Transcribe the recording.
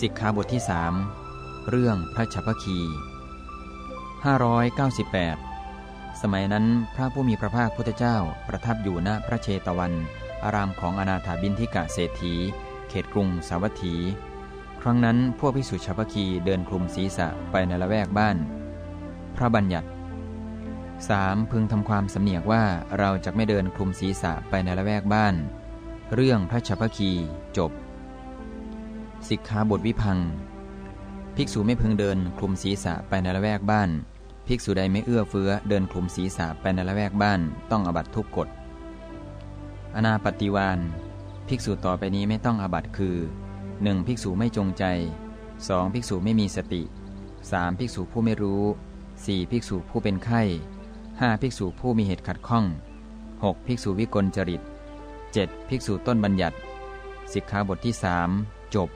สิกขาบทที่สเรื่องพระชัพคี 598 สมัยนั้นพระผู้มีพระภาคพุทธเจ้าประทับอยู่ณพระเชตวัน อารามของอนาถาบินทิกะเศรษฐี เขตกรุงสาวัตถี ครั้งนั้นพวกภิกษุชัพคีเดินคลุมศีรษะไปในละแวกบ้าน พระบัญญัติ 3. พึงทำความสำเนียกว่าเราจะไม่เดินคลุมศีรษะไปในละแวกบ้าน เรื่องพระชัพคีจบ สิกขาบทวิพัง ภิกษุไม่พึงเดินคลุมศีรษะไปในละแวกบ้าน ภิกษุใดไม่เอื้อเฟื้อเดินคลุมศีรษะไปในละแวกบ้าน ต้องอบัตทุกกฎ อนาปฏิวานภิกษุต่อไปนี้ไม่ต้องอบัตคือ 1. ภิกษุไม่จงใจ 2. ภิกษุไม่มีสติ 3. ภิกษุผู้ไม่รู้ 4. ภิกษุผู้เป็นไข้ 5. ภิกษุผู้มีเหตุขัดข้อง 6. ภิกษุวิกลจริต 7. ภิกษุต้นบัญญัติ สิกขาบทที่ 3 จบ